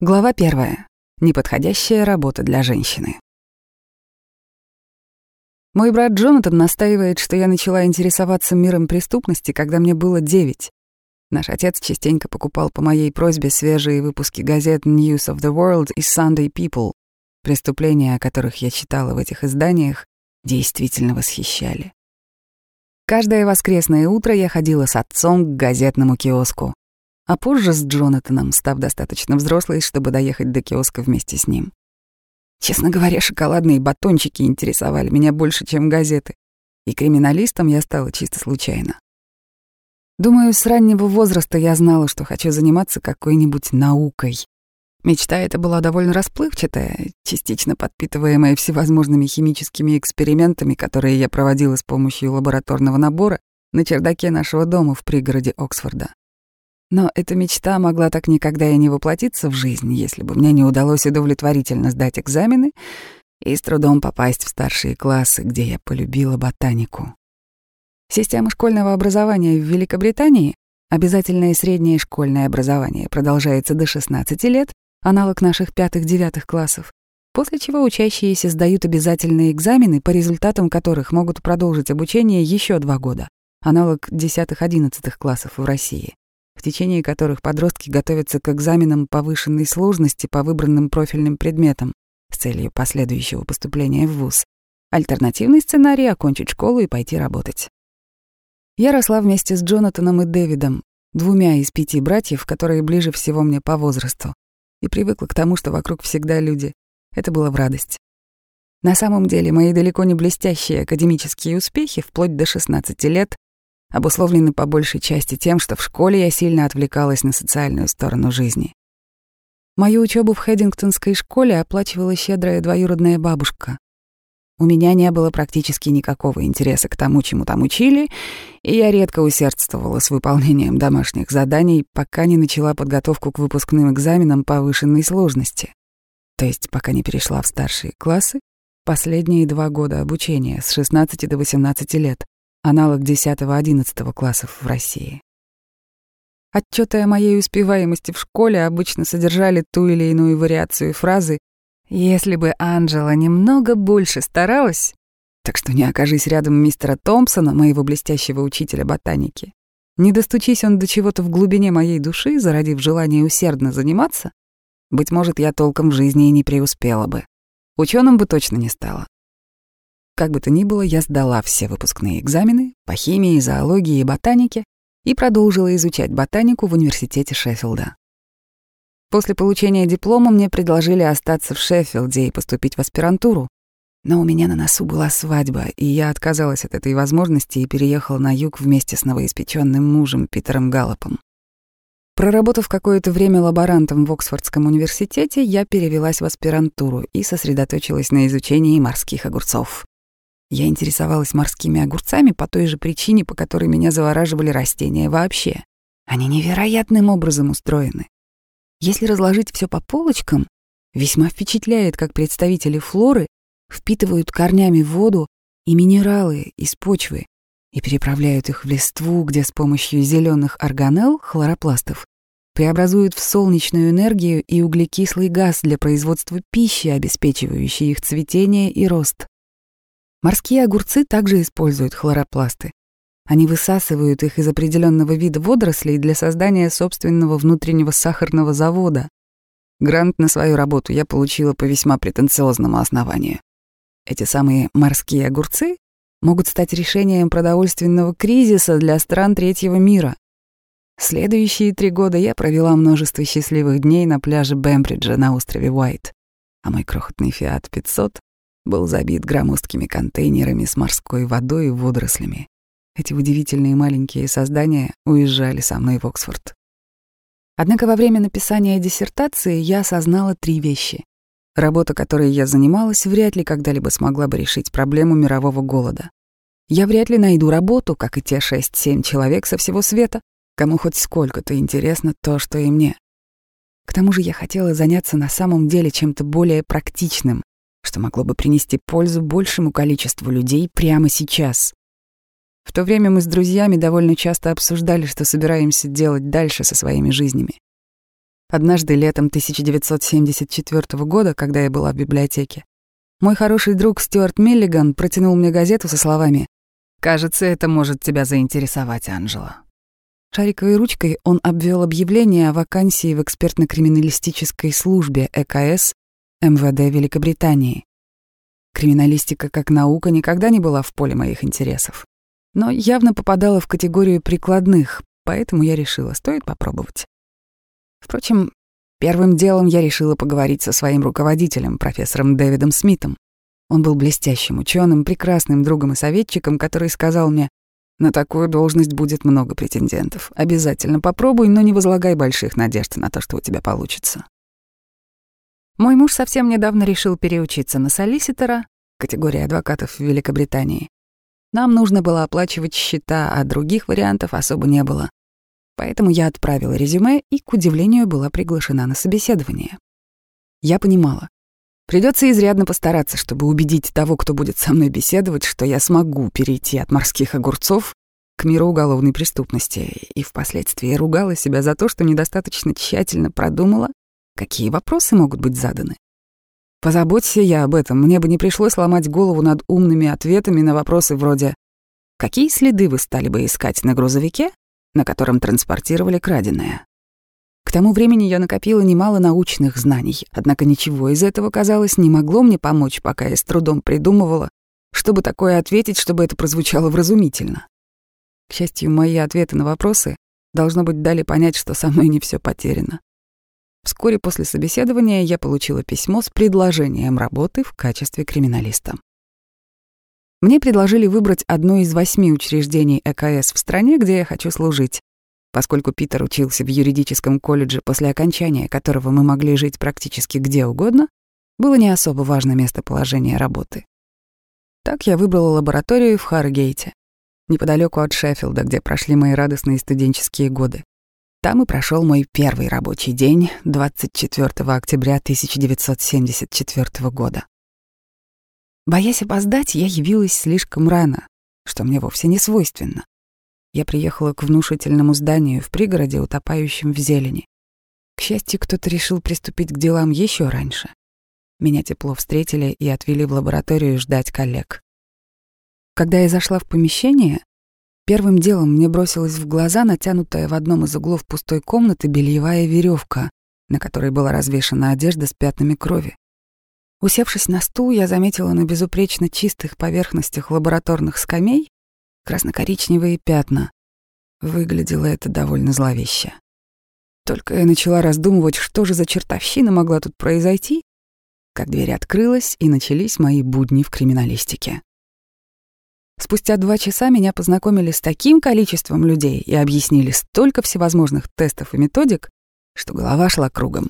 Глава первая. Неподходящая работа для женщины. Мой брат Джонатан настаивает, что я начала интересоваться миром преступности, когда мне было девять. Наш отец частенько покупал по моей просьбе свежие выпуски газет News of the World и Sunday People. Преступления, о которых я читала в этих изданиях, действительно восхищали. Каждое воскресное утро я ходила с отцом к газетному киоску а позже с Джонатаном, став достаточно взрослой, чтобы доехать до киоска вместе с ним. Честно говоря, шоколадные батончики интересовали меня больше, чем газеты, и криминалистом я стала чисто случайно. Думаю, с раннего возраста я знала, что хочу заниматься какой-нибудь наукой. Мечта эта была довольно расплывчатая, частично подпитываемая всевозможными химическими экспериментами, которые я проводила с помощью лабораторного набора на чердаке нашего дома в пригороде Оксфорда. Но эта мечта могла так никогда и не воплотиться в жизнь, если бы мне не удалось удовлетворительно сдать экзамены и с трудом попасть в старшие классы, где я полюбила ботанику. Система школьного образования в Великобритании, обязательное среднее школьное образование, продолжается до 16 лет, аналог наших пятых-девятых классов, после чего учащиеся сдают обязательные экзамены, по результатам которых могут продолжить обучение еще два года, аналог десятых-одиннадцатых классов в России в течение которых подростки готовятся к экзаменам повышенной сложности по выбранным профильным предметам с целью последующего поступления в ВУЗ. Альтернативный сценарий — окончить школу и пойти работать. Я росла вместе с Джонатаном и Дэвидом, двумя из пяти братьев, которые ближе всего мне по возрасту, и привыкла к тому, что вокруг всегда люди. Это было в радость. На самом деле, мои далеко не блестящие академические успехи вплоть до 16 лет обусловлены по большей части тем, что в школе я сильно отвлекалась на социальную сторону жизни. Мою учебу в Хэддингтонской школе оплачивала щедрая двоюродная бабушка. У меня не было практически никакого интереса к тому, чему там учили, и я редко усердствовала с выполнением домашних заданий, пока не начала подготовку к выпускным экзаменам повышенной сложности. То есть пока не перешла в старшие классы, последние два года обучения с 16 до 18 лет аналог 10-11 классов в России. Отчеты о моей успеваемости в школе обычно содержали ту или иную вариацию фразы «Если бы Анжела немного больше старалась», так что не окажись рядом мистера Томпсона, моего блестящего учителя ботаники, не достучись он до чего-то в глубине моей души, зародив желание усердно заниматься, быть может, я толком в жизни и не преуспела бы. Ученым бы точно не стала. Как бы то ни было, я сдала все выпускные экзамены по химии, зоологии и ботанике и продолжила изучать ботанику в университете Шеффилда. После получения диплома мне предложили остаться в Шеффилде и поступить в аспирантуру, но у меня на носу была свадьба, и я отказалась от этой возможности и переехала на юг вместе с новоиспеченным мужем Питером Галлопом. Проработав какое-то время лаборантом в Оксфордском университете, я перевелась в аспирантуру и сосредоточилась на изучении морских огурцов. Я интересовалась морскими огурцами по той же причине, по которой меня завораживали растения вообще. Они невероятным образом устроены. Если разложить все по полочкам, весьма впечатляет, как представители флоры впитывают корнями воду и минералы из почвы и переправляют их в листву, где с помощью зеленых органелл, хлоропластов, преобразуют в солнечную энергию и углекислый газ для производства пищи, обеспечивающей их цветение и рост. Морские огурцы также используют хлоропласты. Они высасывают их из определенного вида водорослей для создания собственного внутреннего сахарного завода. Грант на свою работу я получила по весьма претенциозному основанию. Эти самые морские огурцы могут стать решением продовольственного кризиса для стран третьего мира. Следующие три года я провела множество счастливых дней на пляже Бембриджа на острове Уайт, а мой крохотный Фиат 500 был забит громоздкими контейнерами с морской водой и водорослями. Эти удивительные маленькие создания уезжали со мной в Оксфорд. Однако во время написания диссертации я осознала три вещи. Работа, которой я занималась, вряд ли когда-либо смогла бы решить проблему мирового голода. Я вряд ли найду работу, как и те шесть-семь человек со всего света, кому хоть сколько-то интересно то, что и мне. К тому же я хотела заняться на самом деле чем-то более практичным, что могло бы принести пользу большему количеству людей прямо сейчас. В то время мы с друзьями довольно часто обсуждали, что собираемся делать дальше со своими жизнями. Однажды летом 1974 года, когда я была в библиотеке, мой хороший друг Стюарт Миллиган протянул мне газету со словами «Кажется, это может тебя заинтересовать, Анжела». Шариковой ручкой он обвел объявление о вакансии в экспертно-криминалистической службе ЭКС МВД Великобритании. Криминалистика как наука никогда не была в поле моих интересов, но явно попадала в категорию прикладных, поэтому я решила, стоит попробовать. Впрочем, первым делом я решила поговорить со своим руководителем, профессором Дэвидом Смитом. Он был блестящим ученым, прекрасным другом и советчиком, который сказал мне, «На такую должность будет много претендентов. Обязательно попробуй, но не возлагай больших надежд на то, что у тебя получится». Мой муж совсем недавно решил переучиться на солиситора, категория адвокатов в Великобритании. Нам нужно было оплачивать счета, а других вариантов особо не было. Поэтому я отправила резюме и, к удивлению, была приглашена на собеседование. Я понимала. Придется изрядно постараться, чтобы убедить того, кто будет со мной беседовать, что я смогу перейти от морских огурцов к миру уголовной преступности, и впоследствии ругала себя за то, что недостаточно тщательно продумала, какие вопросы могут быть заданы. Позаботься я об этом, мне бы не пришлось ломать голову над умными ответами на вопросы вроде «Какие следы вы стали бы искать на грузовике, на котором транспортировали краденое. К тому времени я накопила немало научных знаний, однако ничего из этого, казалось, не могло мне помочь, пока я с трудом придумывала, чтобы такое ответить, чтобы это прозвучало вразумительно. К счастью, мои ответы на вопросы, должно быть, дали понять, что со мной не все потеряно. Вскоре после собеседования я получила письмо с предложением работы в качестве криминалиста. Мне предложили выбрать одно из восьми учреждений ЭКС в стране, где я хочу служить. Поскольку Питер учился в юридическом колледже, после окончания которого мы могли жить практически где угодно, было не особо важно местоположение работы. Так я выбрала лабораторию в Харгейте, неподалеку от Шеффилда, где прошли мои радостные студенческие годы. Там и прошел мой первый рабочий день 24 октября 1974 года. Боясь опоздать, я явилась слишком рано, что мне вовсе не свойственно. Я приехала к внушительному зданию в пригороде, утопающем в зелени. К счастью, кто-то решил приступить к делам еще раньше. Меня тепло встретили и отвели в лабораторию ждать коллег. Когда я зашла в помещение, первым делом мне бросилась в глаза натянутая в одном из углов пустой комнаты бельевая веревка, на которой была развешана одежда с пятнами крови. Усевшись на стул, я заметила на безупречно чистых поверхностях лабораторных скамей красно-коричневые пятна. Выглядело это довольно зловеще. Только я начала раздумывать, что же за чертовщина могла тут произойти, как дверь открылась, и начались мои будни в криминалистике. Спустя два часа меня познакомили с таким количеством людей и объяснили столько всевозможных тестов и методик, что голова шла кругом.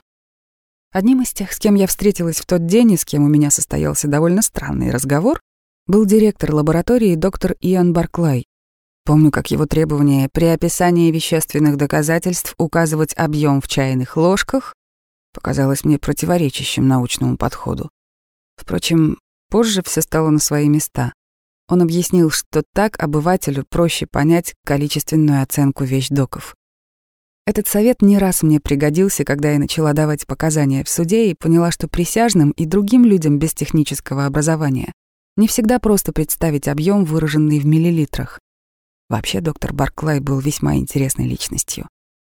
Одним из тех, с кем я встретилась в тот день и с кем у меня состоялся довольно странный разговор, был директор лаборатории доктор Иоанн Барклай. Помню, как его требование при описании вещественных доказательств указывать объем в чайных ложках показалось мне противоречащим научному подходу. Впрочем, позже все стало на свои места. Он объяснил, что так обывателю проще понять количественную оценку вещдоков. Этот совет не раз мне пригодился, когда я начала давать показания в суде и поняла, что присяжным и другим людям без технического образования не всегда просто представить объем, выраженный в миллилитрах. Вообще доктор Барклай был весьма интересной личностью.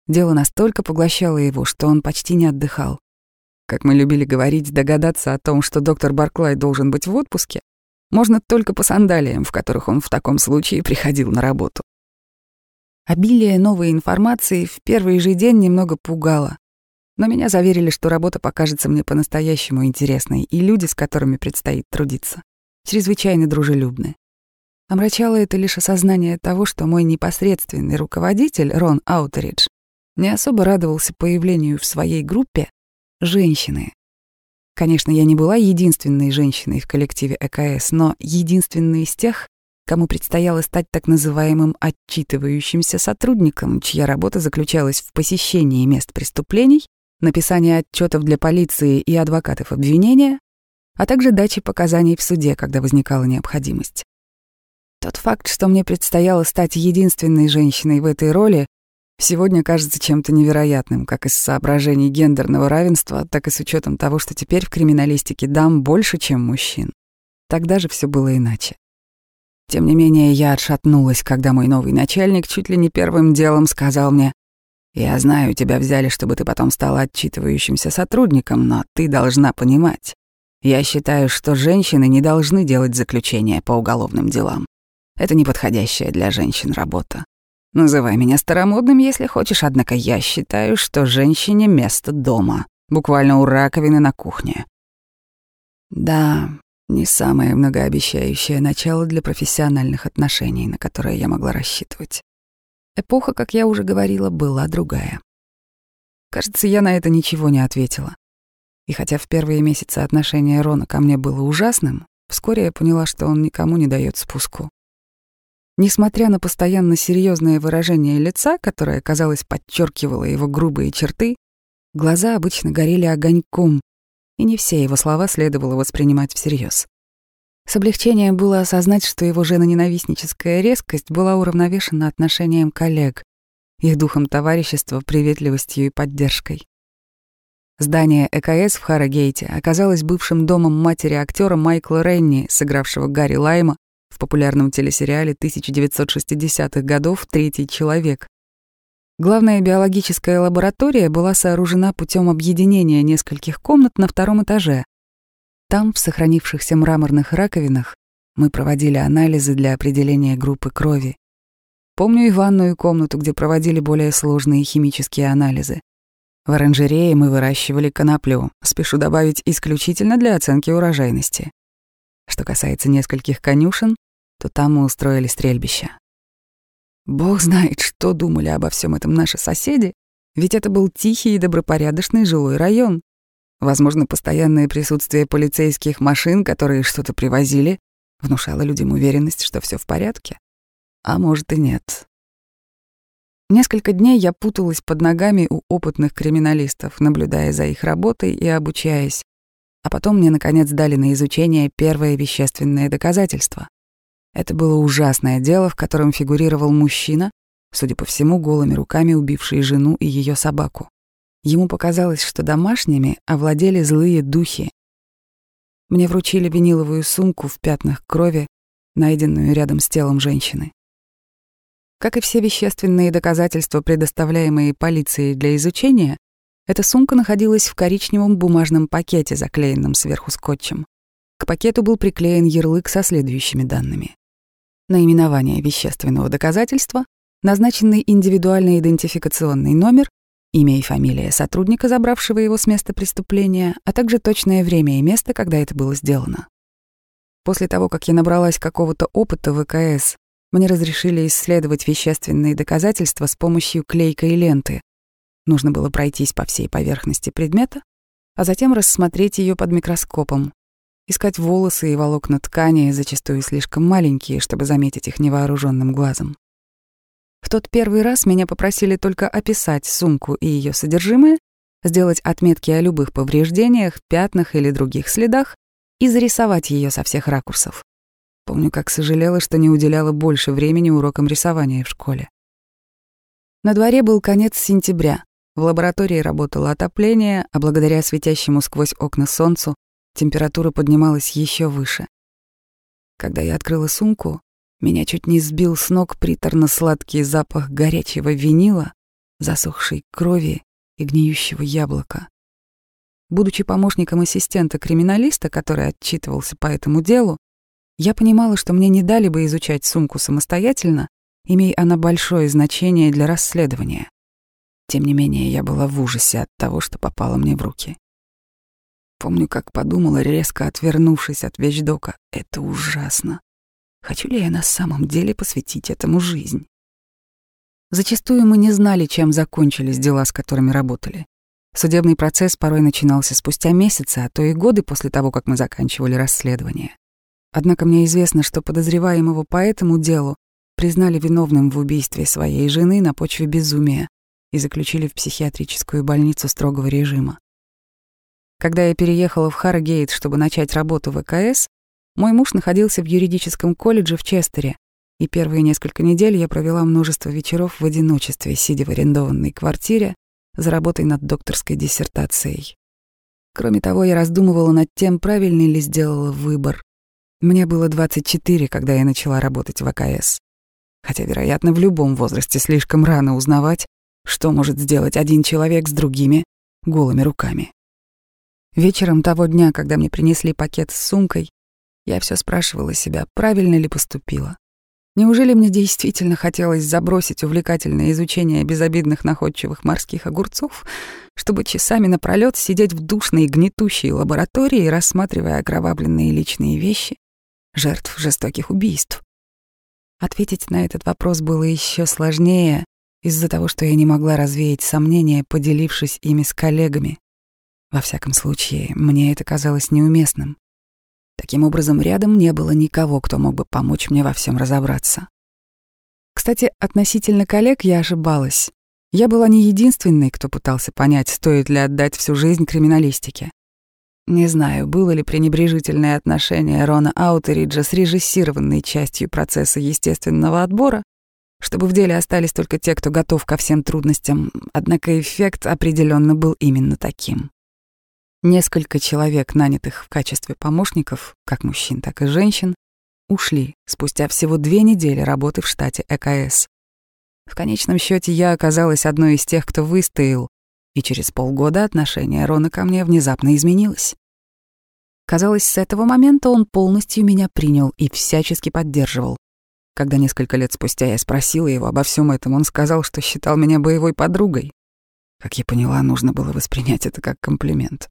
Дело настолько поглощало его, что он почти не отдыхал. Как мы любили говорить, догадаться о том, что доктор Барклай должен быть в отпуске, можно только по сандалиям, в которых он в таком случае приходил на работу. Обилие новой информации в первый же день немного пугало. Но меня заверили, что работа покажется мне по-настоящему интересной, и люди, с которыми предстоит трудиться, чрезвычайно дружелюбны. Омрачало это лишь осознание того, что мой непосредственный руководитель, Рон Аутеридж, не особо радовался появлению в своей группе женщины. Конечно, я не была единственной женщиной в коллективе ЭКС, но единственной из тех, кому предстояло стать так называемым отчитывающимся сотрудником, чья работа заключалась в посещении мест преступлений, написании отчетов для полиции и адвокатов обвинения, а также даче показаний в суде, когда возникала необходимость. Тот факт, что мне предстояло стать единственной женщиной в этой роли, сегодня кажется чем-то невероятным, как из соображений гендерного равенства, так и с учетом того, что теперь в криминалистике дам больше, чем мужчин. Тогда же все было иначе. Тем не менее, я отшатнулась, когда мой новый начальник чуть ли не первым делом сказал мне, «Я знаю, тебя взяли, чтобы ты потом стала отчитывающимся сотрудником, но ты должна понимать. Я считаю, что женщины не должны делать заключения по уголовным делам. Это неподходящая для женщин работа. Называй меня старомодным, если хочешь, однако я считаю, что женщине место дома, буквально у раковины на кухне. Да, не самое многообещающее начало для профессиональных отношений, на которое я могла рассчитывать. Эпоха, как я уже говорила, была другая. Кажется, я на это ничего не ответила. И хотя в первые месяцы отношения Рона ко мне было ужасным, вскоре я поняла, что он никому не дает спуску. Несмотря на постоянно серьезное выражение лица, которое, казалось, подчеркивало его грубые черты, глаза обычно горели огоньком, и не все его слова следовало воспринимать всерьез. С облегчением было осознать, что его женоненавистническая резкость была уравновешена отношением коллег, их духом товарищества, приветливостью и поддержкой. Здание ЭКС в Харрогейте оказалось бывшим домом матери актера Майкла Ренни, сыгравшего Гарри Лайма популярном телесериале 1960-х годов «Третий человек». Главная биологическая лаборатория была сооружена путем объединения нескольких комнат на втором этаже. Там, в сохранившихся мраморных раковинах, мы проводили анализы для определения группы крови. Помню и ванную комнату, где проводили более сложные химические анализы. В оранжерее мы выращивали коноплю, спешу добавить, исключительно для оценки урожайности. Что касается нескольких конюшен, то там мы устроили стрельбище. Бог знает, что думали обо всем этом наши соседи, ведь это был тихий и добропорядочный жилой район. Возможно, постоянное присутствие полицейских машин, которые что-то привозили, внушало людям уверенность, что все в порядке. А может и нет. Несколько дней я путалась под ногами у опытных криминалистов, наблюдая за их работой и обучаясь. А потом мне, наконец, дали на изучение первое вещественное доказательство. Это было ужасное дело, в котором фигурировал мужчина, судя по всему, голыми руками убивший жену и ее собаку. Ему показалось, что домашними овладели злые духи. Мне вручили виниловую сумку в пятнах крови, найденную рядом с телом женщины. Как и все вещественные доказательства, предоставляемые полицией для изучения, эта сумка находилась в коричневом бумажном пакете, заклеенном сверху скотчем. К пакету был приклеен ярлык со следующими данными наименование вещественного доказательства, назначенный индивидуальный идентификационный номер, имя и фамилия сотрудника, забравшего его с места преступления, а также точное время и место, когда это было сделано. После того, как я набралась какого-то опыта в ВКС, мне разрешили исследовать вещественные доказательства с помощью клейкой ленты. Нужно было пройтись по всей поверхности предмета, а затем рассмотреть ее под микроскопом, искать волосы и волокна ткани, зачастую слишком маленькие, чтобы заметить их невооруженным глазом. В тот первый раз меня попросили только описать сумку и ее содержимое, сделать отметки о любых повреждениях, пятнах или других следах и зарисовать ее со всех ракурсов. Помню, как сожалела, что не уделяла больше времени урокам рисования в школе. На дворе был конец сентября. В лаборатории работало отопление, а благодаря светящему сквозь окна солнцу температура поднималась еще выше. Когда я открыла сумку, меня чуть не сбил с ног приторно-сладкий запах горячего винила, засохшей крови и гниющего яблока. Будучи помощником ассистента-криминалиста, который отчитывался по этому делу, я понимала, что мне не дали бы изучать сумку самостоятельно, имея она большое значение для расследования. Тем не менее, я была в ужасе от того, что попало мне в руки. Помню, как подумала, резко отвернувшись от вещдока. Это ужасно. Хочу ли я на самом деле посвятить этому жизнь? Зачастую мы не знали, чем закончились дела, с которыми работали. Судебный процесс порой начинался спустя месяцы, а то и годы после того, как мы заканчивали расследование. Однако мне известно, что подозреваемого по этому делу признали виновным в убийстве своей жены на почве безумия и заключили в психиатрическую больницу строгого режима. Когда я переехала в Харрогейт, чтобы начать работу в ЭКС, мой муж находился в юридическом колледже в Честере, и первые несколько недель я провела множество вечеров в одиночестве, сидя в арендованной квартире за работой над докторской диссертацией. Кроме того, я раздумывала над тем, правильный ли сделала выбор. Мне было 24, когда я начала работать в АКС. Хотя, вероятно, в любом возрасте слишком рано узнавать, что может сделать один человек с другими голыми руками. Вечером того дня, когда мне принесли пакет с сумкой, я все спрашивала себя, правильно ли поступила. Неужели мне действительно хотелось забросить увлекательное изучение безобидных находчивых морских огурцов, чтобы часами напролёт сидеть в душной гнетущей лаборатории, рассматривая окровавленные личные вещи жертв жестоких убийств? Ответить на этот вопрос было еще сложнее из-за того, что я не могла развеять сомнения, поделившись ими с коллегами. Во всяком случае, мне это казалось неуместным. Таким образом, рядом не было никого, кто мог бы помочь мне во всем разобраться. Кстати, относительно коллег я ошибалась. Я была не единственной, кто пытался понять, стоит ли отдать всю жизнь криминалистике. Не знаю, было ли пренебрежительное отношение Рона Аутериджа с режиссированной частью процесса естественного отбора, чтобы в деле остались только те, кто готов ко всем трудностям, однако эффект определенно был именно таким. Несколько человек, нанятых в качестве помощников, как мужчин, так и женщин, ушли спустя всего две недели работы в штате ЭКС. В конечном счете я оказалась одной из тех, кто выстоял, и через полгода отношение Рона ко мне внезапно изменилось. Казалось, с этого момента он полностью меня принял и всячески поддерживал. Когда несколько лет спустя я спросила его обо всем этом, он сказал, что считал меня боевой подругой. Как я поняла, нужно было воспринять это как комплимент.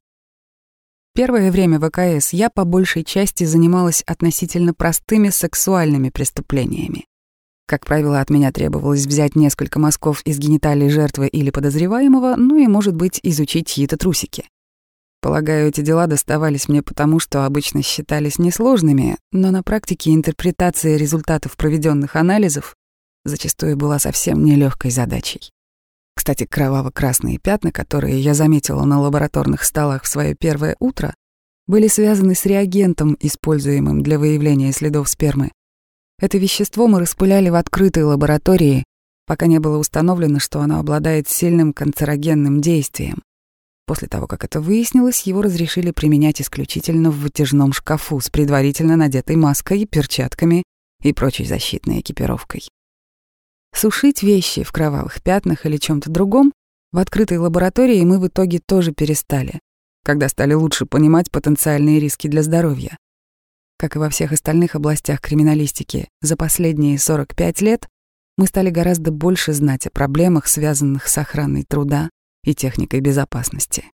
Первое время в АКС я по большей части занималась относительно простыми сексуальными преступлениями. Как правило, от меня требовалось взять несколько мазков из гениталий жертвы или подозреваемого, ну и, может быть, изучить чьи-то трусики. Полагаю, эти дела доставались мне потому, что обычно считались несложными, но на практике интерпретация результатов проведенных анализов зачастую была совсем нелегкой задачей. Кстати, кроваво-красные пятна, которые я заметила на лабораторных столах в свое первое утро, были связаны с реагентом, используемым для выявления следов спермы. Это вещество мы распыляли в открытой лаборатории, пока не было установлено, что оно обладает сильным канцерогенным действием. После того, как это выяснилось, его разрешили применять исключительно в вытяжном шкафу с предварительно надетой маской, перчатками и прочей защитной экипировкой. Сушить вещи в кровавых пятнах или чем-то другом в открытой лаборатории мы в итоге тоже перестали, когда стали лучше понимать потенциальные риски для здоровья. Как и во всех остальных областях криминалистики, за последние 45 лет мы стали гораздо больше знать о проблемах, связанных с охраной труда и техникой безопасности.